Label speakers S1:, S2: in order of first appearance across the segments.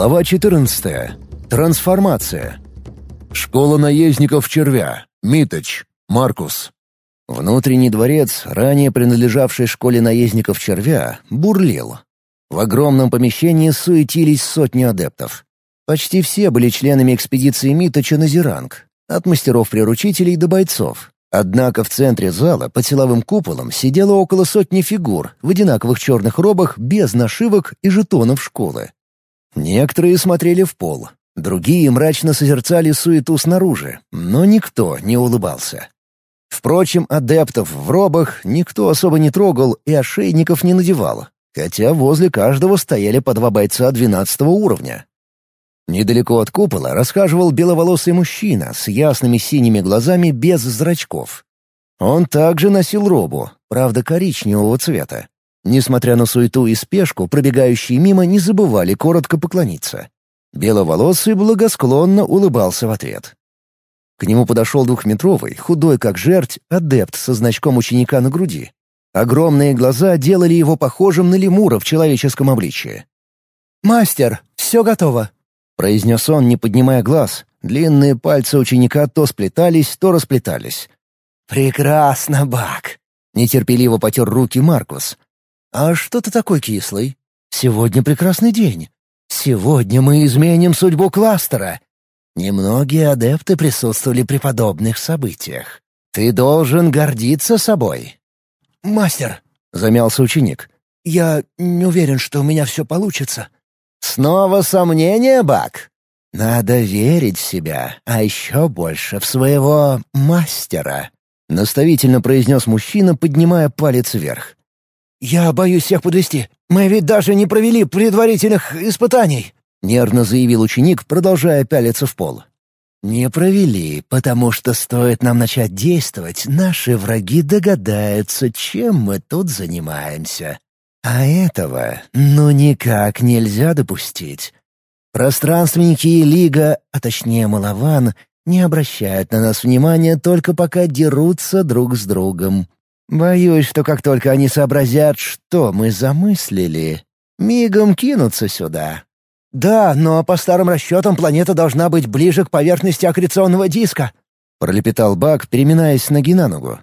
S1: Глава 14. Трансформация. Школа наездников червя. Миточ. Маркус. Внутренний дворец, ранее принадлежавший школе наездников червя, бурлил. В огромном помещении суетились сотни адептов. Почти все были членами экспедиции Миточа на Зеранг, от мастеров-приручителей до бойцов. Однако в центре зала под силовым куполом сидело около сотни фигур в одинаковых черных робах без нашивок и жетонов школы. Некоторые смотрели в пол, другие мрачно созерцали суету снаружи, но никто не улыбался. Впрочем, адептов в робах никто особо не трогал и ошейников не надевал, хотя возле каждого стояли по два бойца двенадцатого уровня. Недалеко от купола расхаживал беловолосый мужчина с ясными синими глазами без зрачков. Он также носил робу, правда коричневого цвета. Несмотря на суету и спешку, пробегающие мимо не забывали коротко поклониться. Беловолосый благосклонно улыбался в ответ. К нему подошел двухметровый, худой как жерть, адепт со значком ученика на груди. Огромные глаза делали его похожим на лемура в человеческом обличии.
S2: «Мастер, все готово», — произнес он, не поднимая глаз. Длинные пальцы ученика то сплетались, то расплетались.
S3: «Прекрасно, Бак!» — нетерпеливо потер руки Маркус. «А что ты такой кислый? Сегодня прекрасный день. Сегодня мы изменим судьбу кластера. Немногие адепты присутствовали при подобных событиях. Ты должен гордиться собой».
S2: «Мастер», — замялся ученик, — «я не уверен, что у меня все получится».
S3: «Снова сомнения, Бак? Надо верить в себя, а еще больше в своего мастера», — наставительно произнес мужчина, поднимая палец вверх.
S2: «Я боюсь всех подвести. Мы ведь даже не провели предварительных испытаний», —
S3: нервно заявил ученик, продолжая пялиться в пол. «Не провели, потому что стоит нам начать действовать, наши враги догадаются, чем мы тут занимаемся. А этого ну никак нельзя допустить. Пространственники и Лига, а точнее Малаван, не обращают на нас внимания только пока дерутся друг с другом. Боюсь, что как только они сообразят, что мы замыслили, мигом кинутся сюда.
S2: «Да, но по старым расчетам планета должна быть ближе к поверхности аккреционного диска», —
S3: пролепетал Бак, переминаясь ноги на ногу.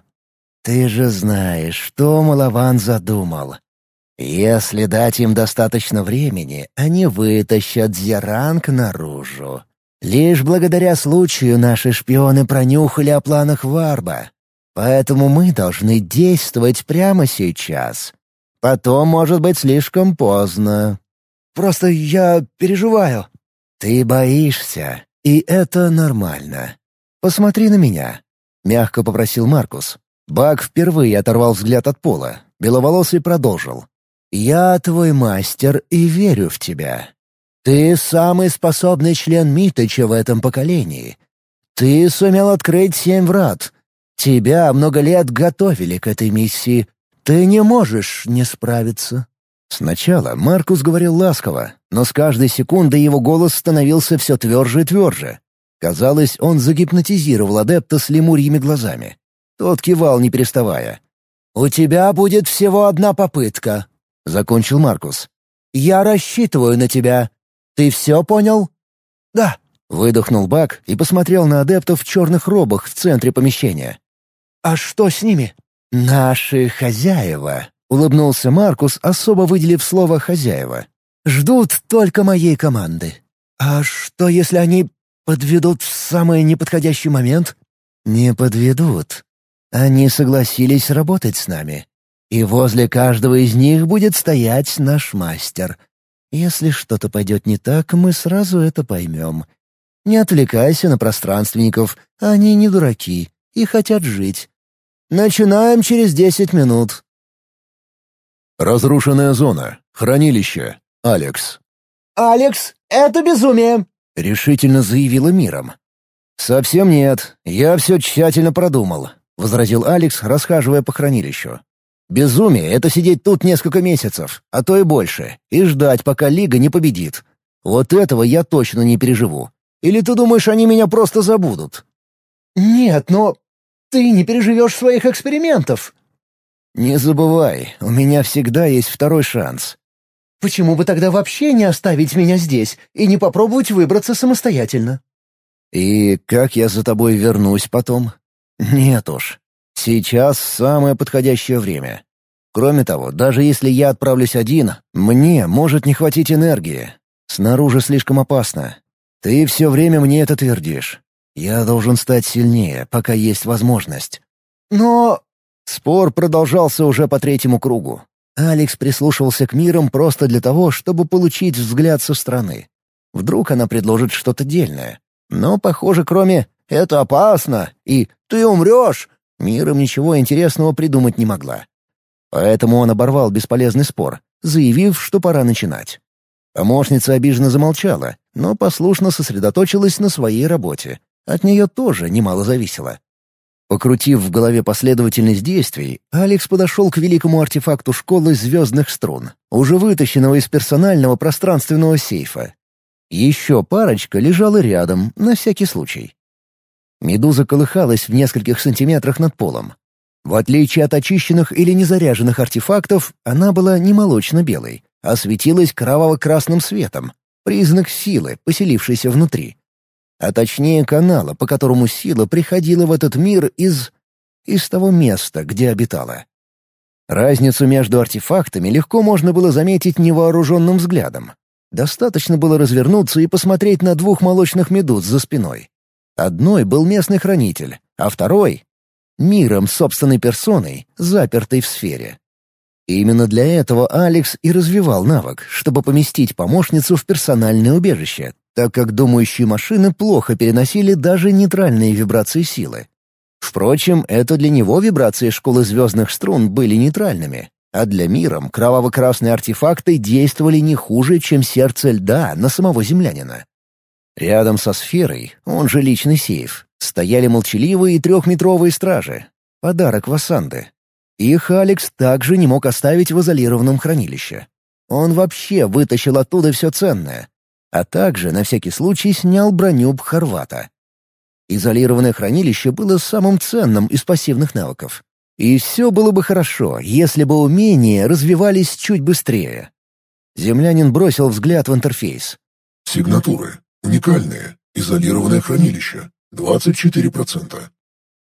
S3: «Ты же знаешь, что Малаван задумал. Если дать им достаточно времени, они вытащат Зеранг наружу. Лишь благодаря случаю наши шпионы пронюхали о планах Варба. Поэтому мы должны действовать прямо сейчас. Потом может быть слишком поздно.
S2: Просто я переживаю.
S3: Ты боишься, и это нормально. Посмотри на меня, мягко попросил Маркус. Бак впервые оторвал взгляд от пола. Беловолосый продолжил. «Я твой мастер и верю в тебя. Ты самый способный член Миточа в этом поколении. Ты сумел открыть семь врат, Тебя много лет готовили к этой миссии. Ты не можешь не справиться». Сначала Маркус говорил ласково, но с каждой секундой его голос становился все тверже и тверже. Казалось, он загипнотизировал адепта с лемурьими глазами. Тот кивал, не переставая.
S2: «У тебя будет всего одна попытка», — закончил Маркус. «Я рассчитываю на тебя. Ты все понял?»
S3: «Да», — выдохнул Бак и посмотрел на адептов в черных робах в центре помещения.
S2: «А что с ними?»
S3: «Наши хозяева», — улыбнулся Маркус, особо выделив слово «хозяева». «Ждут только моей команды».
S2: «А что, если они подведут в самый неподходящий момент?»
S3: «Не подведут. Они согласились работать с нами. И возле каждого из них будет стоять наш мастер. Если что-то пойдет не так, мы сразу это поймем. Не отвлекайся на пространственников, они не дураки и хотят жить. Начинаем через десять минут».
S1: Разрушенная зона. Хранилище. Алекс.
S2: «Алекс, это безумие!»
S3: — решительно заявила миром. «Совсем нет. Я все тщательно продумал», — возразил Алекс, расхаживая по хранилищу. «Безумие — это сидеть тут несколько месяцев, а то и больше, и ждать, пока Лига не победит. Вот этого я точно не переживу. Или ты думаешь, они меня просто забудут?»
S2: «Нет, но ты не переживешь своих экспериментов».
S3: «Не забывай, у меня всегда есть второй шанс.
S2: Почему бы тогда вообще не оставить меня здесь и не попробовать выбраться самостоятельно?»
S1: «И как я за тобой вернусь потом?» «Нет уж. Сейчас самое подходящее время. Кроме того, даже если я отправлюсь один, мне может не хватить энергии. Снаружи слишком опасно. Ты все время мне это твердишь. Я должен стать сильнее, пока есть возможность.
S2: Но...
S1: Спор продолжался уже по третьему кругу. Алекс прислушивался к мирам просто для того, чтобы получить взгляд со стороны. Вдруг она предложит что-то дельное. Но, похоже, кроме «это опасно» и «ты умрешь», миром ничего интересного придумать не могла. Поэтому он оборвал бесполезный спор, заявив, что пора начинать. Помощница обиженно замолчала, но послушно сосредоточилась на своей работе. От нее тоже немало зависело. Покрутив в голове последовательность действий, Алекс подошел к великому артефакту школы звездных струн, уже вытащенного из персонального пространственного сейфа. Еще парочка лежала рядом, на всякий случай. Медуза колыхалась в нескольких сантиметрах над полом. В отличие от очищенных или незаряженных артефактов, она была не молочно-белой, а светилась кроваво-красным светом, признак силы, поселившейся внутри а точнее канала, по которому сила приходила в этот мир из... из того места, где обитала. Разницу между артефактами легко можно было заметить невооруженным взглядом. Достаточно было развернуться и посмотреть на двух молочных медуз за спиной. Одной был местный хранитель, а второй — миром собственной персоной, запертой в сфере. Именно для этого Алекс и развивал навык, чтобы поместить помощницу в персональное убежище, так как думающие машины плохо переносили даже нейтральные вибрации силы. Впрочем, это для него вибрации школы звездных струн были нейтральными, а для миром кроваво-красные артефакты действовали не хуже, чем сердце льда на самого землянина. Рядом со сферой, он же личный сейф, стояли молчаливые трехметровые стражи. Подарок Вассанды. Их Алекс также не мог оставить в изолированном хранилище. Он вообще вытащил оттуда все ценное, а также на всякий случай снял броню Бхарвата. Изолированное хранилище было самым ценным из пассивных навыков. И все было бы хорошо, если бы умения развивались чуть быстрее. Землянин бросил взгляд в интерфейс.
S4: «Сигнатуры. Уникальные. Изолированное хранилище. 24%.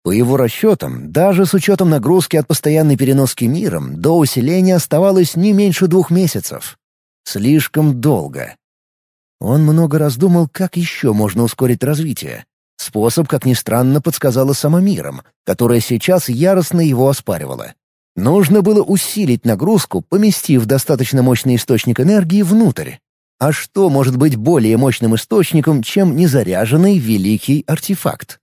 S1: По его расчетам, даже с учетом нагрузки от постоянной переноски миром, до усиления оставалось не меньше двух месяцев. Слишком долго. Он много раз думал, как еще можно ускорить развитие. Способ, как ни странно, подсказала сама миром, которая сейчас яростно его оспаривала. Нужно было усилить нагрузку, поместив достаточно мощный источник энергии внутрь. А что может быть более мощным источником, чем незаряженный великий артефакт?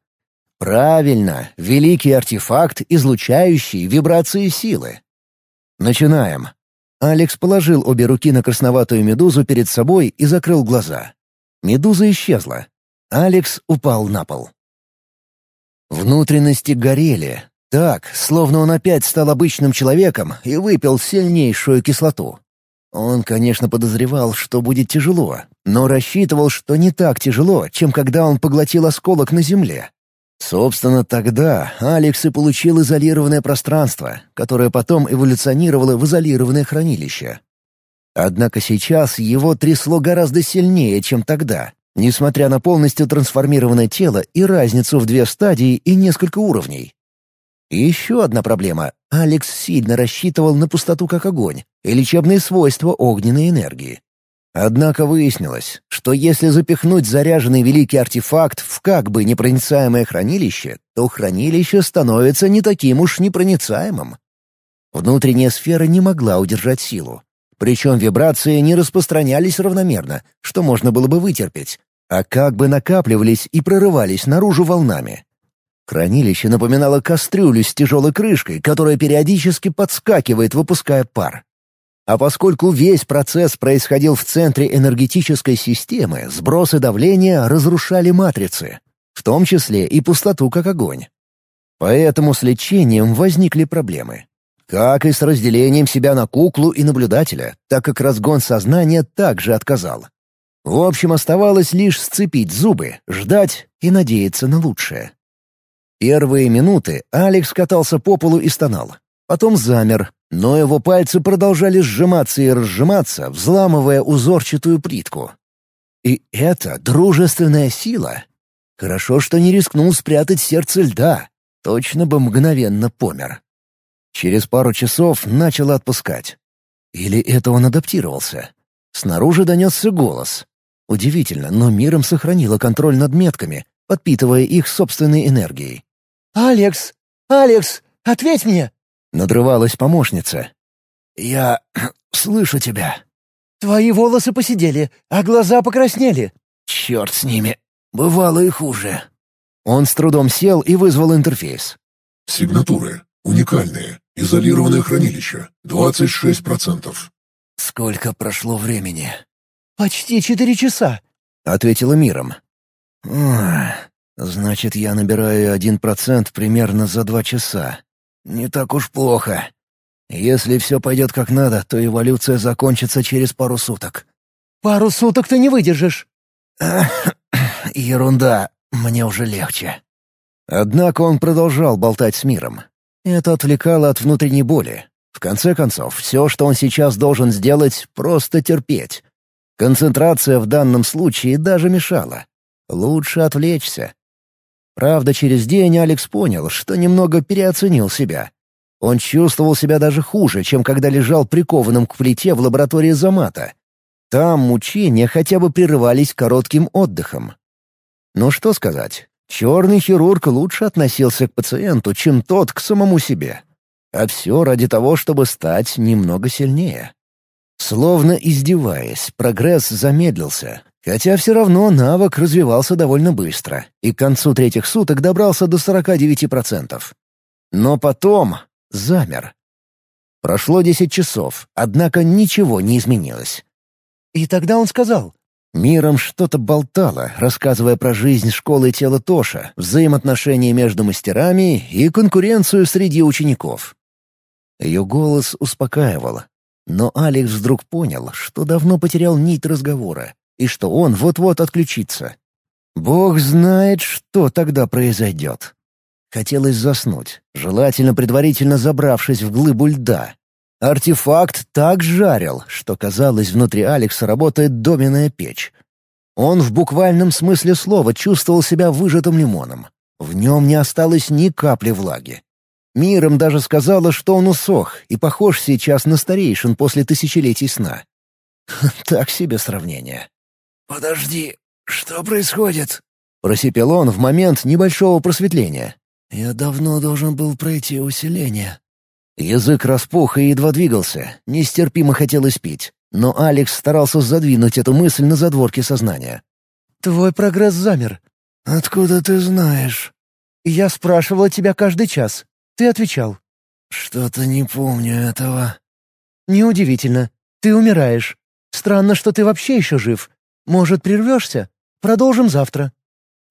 S1: Правильно, великий артефакт, излучающий вибрации силы. Начинаем. Алекс положил обе руки на красноватую медузу перед собой и закрыл глаза. Медуза исчезла. Алекс упал на пол. Внутренности горели. Так, словно он опять стал обычным человеком и выпил сильнейшую кислоту. Он, конечно, подозревал, что будет тяжело, но рассчитывал, что не так тяжело, чем когда он поглотил осколок на земле. Собственно, тогда Алекс и получил изолированное пространство, которое потом эволюционировало в изолированное хранилище. Однако сейчас его трясло гораздо сильнее, чем тогда, несмотря на полностью трансформированное тело и разницу в две стадии и несколько уровней. И еще одна проблема. Алекс сильно рассчитывал на пустоту как огонь и лечебные свойства огненной энергии. Однако выяснилось, что если запихнуть заряженный великий артефакт в как бы непроницаемое хранилище, то хранилище становится не таким уж непроницаемым. Внутренняя сфера не могла удержать силу. Причем вибрации не распространялись равномерно, что можно было бы вытерпеть, а как бы накапливались и прорывались наружу волнами. Хранилище напоминало кастрюлю с тяжелой крышкой, которая периодически подскакивает, выпуская пар. А поскольку весь процесс происходил в центре энергетической системы, сбросы давления разрушали матрицы, в том числе и пустоту как огонь. Поэтому с лечением возникли проблемы. Как и с разделением себя на куклу и наблюдателя, так как разгон сознания также отказал. В общем, оставалось лишь сцепить зубы, ждать и надеяться на лучшее. Первые минуты Алекс катался по полу и стонал. Потом замер, но его пальцы продолжали сжиматься и разжиматься, взламывая узорчатую плитку. И это дружественная сила. Хорошо, что не рискнул спрятать сердце льда. Точно бы мгновенно помер. Через пару часов начало отпускать. Или это он адаптировался? Снаружи донесся голос. Удивительно, но миром сохранила контроль над метками, подпитывая их собственной энергией.
S2: «Алекс! Алекс! Ответь мне!»
S1: — надрывалась помощница. «Я слышу тебя».
S2: «Твои волосы посидели, а глаза покраснели».
S1: «Черт с ними. Бывало и хуже». Он с трудом сел и вызвал интерфейс.
S4: «Сигнатуры. Уникальные. Изолированное хранилище. 26%.
S1: «Сколько прошло времени?»
S2: «Почти четыре часа», —
S1: ответила миром. «Значит, я набираю один процент примерно за два часа. Не так уж плохо. Если все пойдет как надо, то эволюция закончится через пару суток».
S2: «Пару суток ты не выдержишь».
S1: «Ерунда. Мне уже легче». Однако он продолжал болтать с миром. Это отвлекало от внутренней боли. В конце концов, все, что он сейчас должен сделать, просто терпеть. Концентрация в данном случае даже мешала. Лучше отвлечься. Правда, через день Алекс понял, что немного переоценил себя. Он чувствовал себя даже хуже, чем когда лежал прикованным к плите в лаборатории Замата. Там мучения хотя бы прерывались коротким отдыхом. Но что сказать, черный хирург лучше относился к пациенту, чем тот к самому себе. А все ради того, чтобы стать немного сильнее. Словно издеваясь, прогресс замедлился, хотя все равно навык развивался довольно быстро и к концу третьих суток добрался до 49%. Но потом замер. Прошло 10 часов, однако ничего не изменилось.
S2: И тогда он сказал,
S1: Миром что-то болтало, рассказывая про жизнь школы тела Тоша, взаимоотношения между мастерами и конкуренцию среди учеников. Ее голос успокаивал. Но Алекс вдруг понял, что давно потерял нить разговора, и что он вот-вот отключится. Бог знает, что тогда произойдет. Хотелось заснуть, желательно предварительно забравшись в глыбу льда. Артефакт так жарил, что, казалось, внутри Алекса работает доменная печь. Он в буквальном смысле слова чувствовал себя выжатым лимоном. В нем не осталось ни капли влаги. Миром даже сказала, что он усох и похож сейчас на старейшин после тысячелетий сна. Так себе сравнение. «Подожди, что происходит?» Просипел он в момент небольшого просветления. «Я давно должен был пройти усиление». Язык распух и едва двигался, нестерпимо хотелось пить. Но Алекс старался задвинуть эту мысль на задворки сознания.
S2: «Твой прогресс замер».
S1: «Откуда ты знаешь?»
S2: «Я спрашивала тебя каждый час. Ты отвечал.
S1: «Что-то не помню этого».
S2: «Неудивительно. Ты умираешь. Странно, что ты вообще еще жив. Может, прервешься? Продолжим завтра».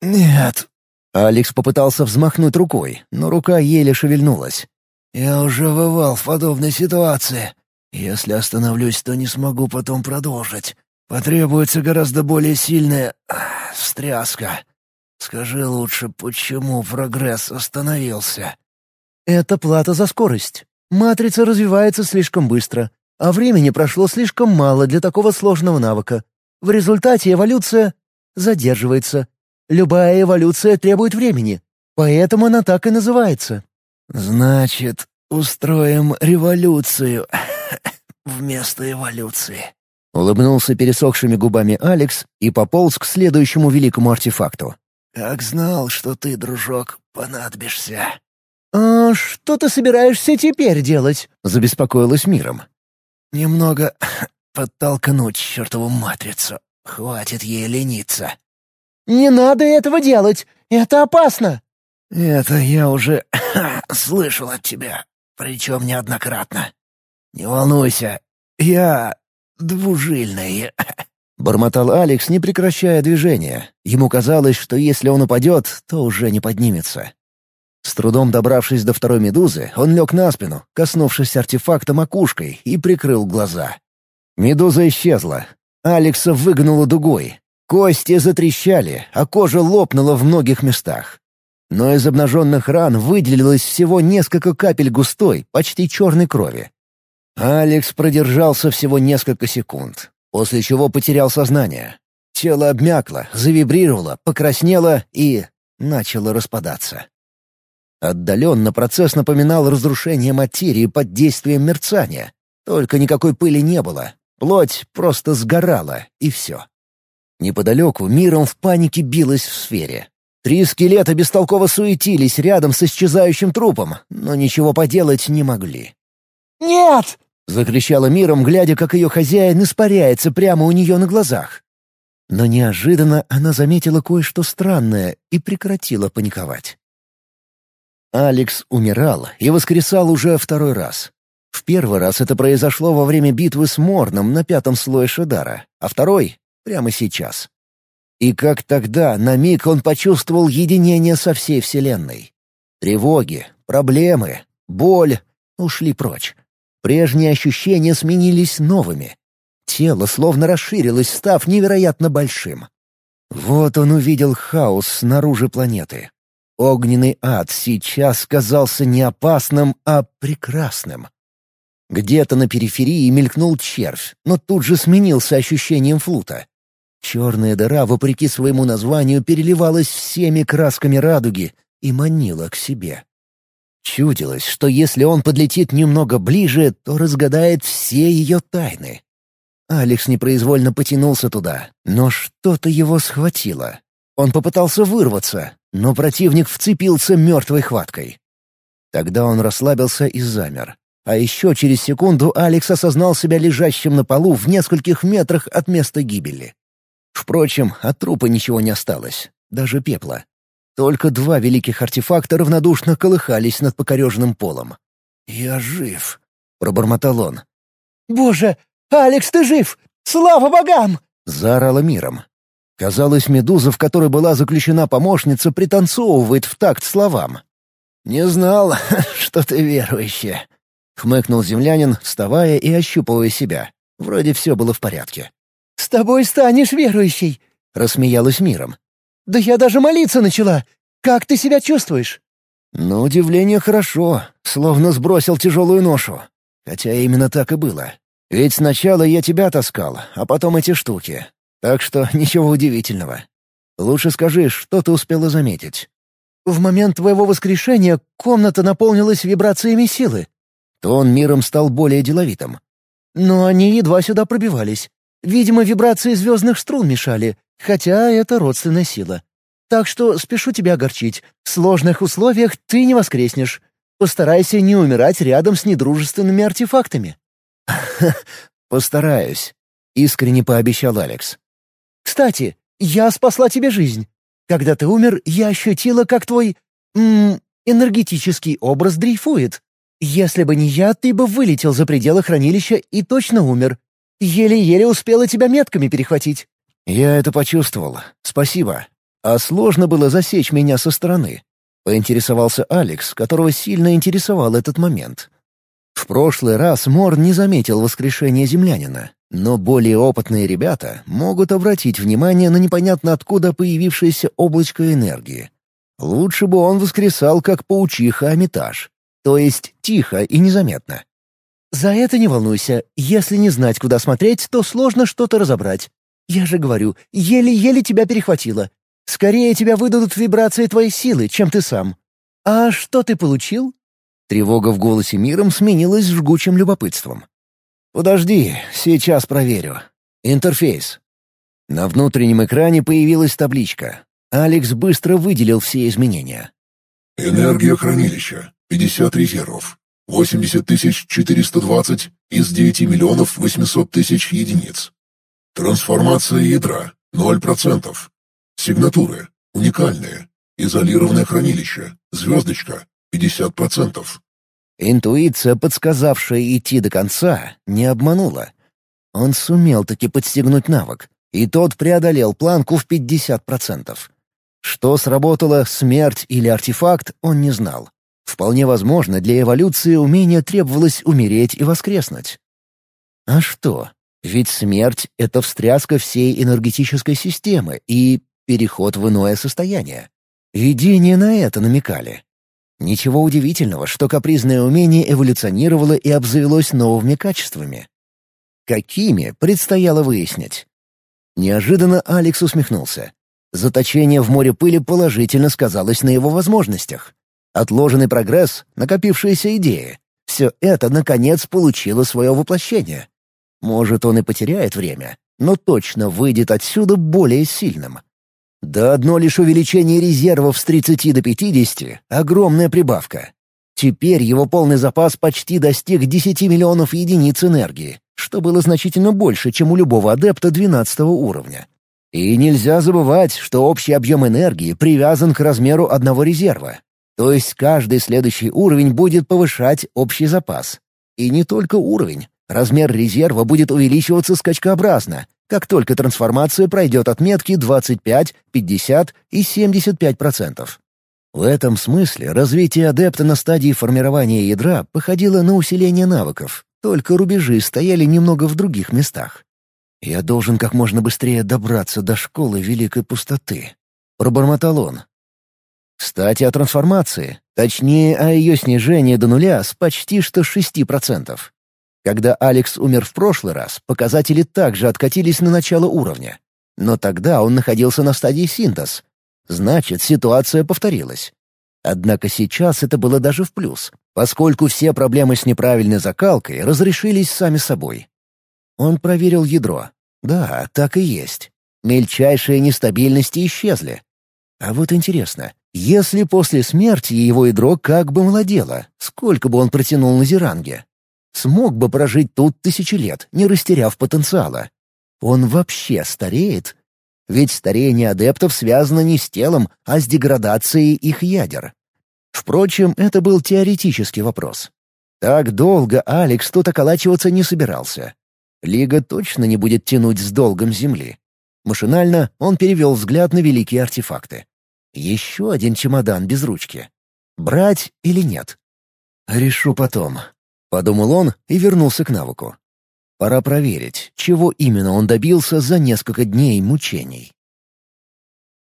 S1: «Нет». Алекс попытался взмахнуть рукой, но рука еле шевельнулась. «Я уже бывал в подобной ситуации. Если остановлюсь, то не смогу потом продолжить. Потребуется гораздо более сильная встряска. Скажи лучше, почему прогресс остановился?»
S2: Это плата за скорость. Матрица развивается слишком быстро, а времени прошло слишком мало для такого сложного навыка. В результате эволюция задерживается. Любая эволюция требует времени, поэтому она так и называется.
S1: «Значит, устроим революцию вместо эволюции», — улыбнулся пересохшими губами Алекс и пополз к следующему великому артефакту. «Как знал, что ты, дружок, понадобишься».
S2: «А что ты собираешься теперь делать?»
S1: — забеспокоилась миром. «Немного подтолкнуть чертову матрицу. Хватит ей лениться».
S2: «Не надо этого делать! Это опасно!»
S1: «Это я уже слышал от тебя, причем неоднократно. Не волнуйся, я двужильный». Бормотал Алекс, не прекращая движения. Ему казалось, что если он упадет, то уже не поднимется. С трудом добравшись до второй медузы, он лег на спину, коснувшись артефакта макушкой, и прикрыл глаза. Медуза исчезла. Алекса выгнула дугой. Кости затрещали, а кожа лопнула в многих местах. Но из обнаженных ран выделилось всего несколько капель густой, почти черной крови. Алекс продержался всего несколько секунд, после чего потерял сознание. Тело обмякло, завибрировало, покраснело и начало распадаться. Отдаленно процесс напоминал разрушение материи под действием мерцания. Только никакой пыли не было. Плоть просто сгорала, и все. Неподалеку миром в панике билась в сфере. Три скелета бестолково суетились рядом с исчезающим трупом, но ничего поделать не могли.
S2: «Нет!»
S1: — закричала миром, глядя, как ее хозяин испаряется прямо у нее на глазах. Но неожиданно она заметила кое-что странное и прекратила паниковать. Алекс умирал и воскресал уже второй раз. В первый раз это произошло во время битвы с Морном на пятом слое Шедара, а второй — прямо сейчас. И как тогда, на миг он почувствовал единение со всей Вселенной. Тревоги, проблемы, боль ушли прочь. Прежние ощущения сменились новыми. Тело словно расширилось, став невероятно большим. Вот он увидел хаос снаружи планеты. Огненный ад сейчас казался не опасным, а прекрасным. Где-то на периферии мелькнул червь, но тут же сменился ощущением флута. Черная дыра, вопреки своему названию, переливалась всеми красками радуги и манила к себе. Чудилось, что если он подлетит немного ближе, то разгадает все ее тайны. Алекс непроизвольно потянулся туда, но что-то его схватило. Он попытался вырваться, но противник вцепился мертвой хваткой. Тогда он расслабился и замер. А еще через секунду Алекс осознал себя лежащим на полу в нескольких метрах от места гибели. Впрочем, от трупа ничего не осталось, даже пепла. Только два великих артефакта равнодушно колыхались над покореженным полом. «Я жив», — пробормотал он.
S2: «Боже, Алекс, ты жив! Слава богам!»
S1: — заорала миром. Казалось, медуза, в которой была заключена помощница, пританцовывает в такт словам. «Не знал, что ты верующая», — хмыкнул землянин, вставая и ощупывая себя. Вроде все было в порядке.
S2: «С тобой станешь верующей», —
S1: рассмеялась миром.
S2: «Да я даже молиться начала. Как ты себя чувствуешь?»
S1: «На удивление хорошо, словно сбросил тяжелую ношу. Хотя именно так и было. Ведь сначала я тебя таскал, а потом эти штуки. Так что ничего удивительного. Лучше скажи, что ты успела заметить.
S2: В момент твоего воскрешения комната наполнилась вибрациями силы.
S1: Тон миром стал более деловитым.
S2: Но они едва сюда пробивались. Видимо, вибрации звездных струн мешали, хотя это родственная сила. Так что спешу тебя огорчить. В сложных условиях ты не воскреснешь. Постарайся не умирать рядом с недружественными артефактами.
S1: «Постараюсь», — искренне пообещал Алекс.
S2: Кстати, я спасла тебе жизнь. Когда ты умер, я ощутила, как твой... М -м, энергетический образ дрейфует. Если бы не я, ты бы вылетел за пределы хранилища и точно умер. Еле-еле успела тебя метками перехватить».
S1: «Я это почувствовал. Спасибо. А сложно было засечь меня со стороны?» — поинтересовался Алекс, которого сильно интересовал этот момент. В прошлый раз Мор не заметил воскрешения землянина, но более опытные ребята могут обратить внимание на непонятно откуда появившееся облачко энергии. Лучше бы он воскресал как паучиха-амитаж, то есть тихо и незаметно.
S2: «За это не волнуйся. Если не знать, куда смотреть, то сложно что-то разобрать. Я же говорю, еле-еле тебя перехватило. Скорее тебя выдадут вибрации твоей силы, чем ты сам. А что ты получил?»
S1: Тревога в голосе миром сменилась жгучим любопытством. «Подожди, сейчас проверю. Интерфейс». На внутреннем экране появилась табличка. Алекс быстро выделил все изменения.
S4: Энергия хранилища. 50 резервов. 80 420 из 9 миллионов 800 тысяч единиц. Трансформация ядра. 0%. Сигнатуры. Уникальные. Изолированное хранилище. Звездочка. 50%.
S1: Интуиция, подсказавшая идти до конца, не обманула. Он сумел таки подстегнуть навык, и тот преодолел планку в 50%. Что сработало, смерть или артефакт, он не знал. Вполне возможно, для эволюции умения требовалось умереть и воскреснуть. А что? Ведь смерть — это встряска всей энергетической системы и переход в иное состояние. Видения на это намекали. Ничего удивительного, что капризное умение эволюционировало и обзавелось новыми качествами. Какими, предстояло выяснить. Неожиданно Алекс усмехнулся. Заточение в море пыли положительно сказалось на его возможностях. Отложенный прогресс, накопившиеся идеи — все это, наконец, получило свое воплощение. Может, он и потеряет время, но точно выйдет отсюда более сильным. Да одно лишь увеличение резервов с 30 до 50 — огромная прибавка. Теперь его полный запас почти достиг 10 миллионов единиц энергии, что было значительно больше, чем у любого адепта 12 уровня. И нельзя забывать, что общий объем энергии привязан к размеру одного резерва. То есть каждый следующий уровень будет повышать общий запас. И не только уровень. Размер резерва будет увеличиваться скачкообразно, как только трансформация пройдет отметки 25, 50 и 75%. В этом смысле развитие адепта на стадии формирования ядра походило на усиление навыков, только рубежи стояли немного в других местах. «Я должен как можно быстрее добраться до школы Великой Пустоты», — пробормотал он. Кстати, о трансформации, точнее, о ее снижении до нуля с почти что 6%. Когда Алекс умер в прошлый раз, показатели также откатились на начало уровня. Но тогда он находился на стадии синтез. Значит, ситуация повторилась. Однако сейчас это было даже в плюс, поскольку все проблемы с неправильной закалкой разрешились сами собой. Он проверил ядро. Да, так и есть. Мельчайшие нестабильности исчезли. А вот интересно, если после смерти его ядро как бы молодело, сколько бы он протянул на Зеранге? Смог бы прожить тут тысячи лет, не растеряв потенциала. Он вообще стареет? Ведь старение адептов связано не с телом, а с деградацией их ядер. Впрочем, это был теоретический вопрос. Так долго Алекс тут околачиваться не собирался. Лига точно не будет тянуть с долгом земли. Машинально он перевел взгляд на великие артефакты. Еще один чемодан без ручки. Брать или нет? «Решу потом», — подумал он и вернулся к навыку. Пора проверить, чего именно он добился за несколько дней мучений.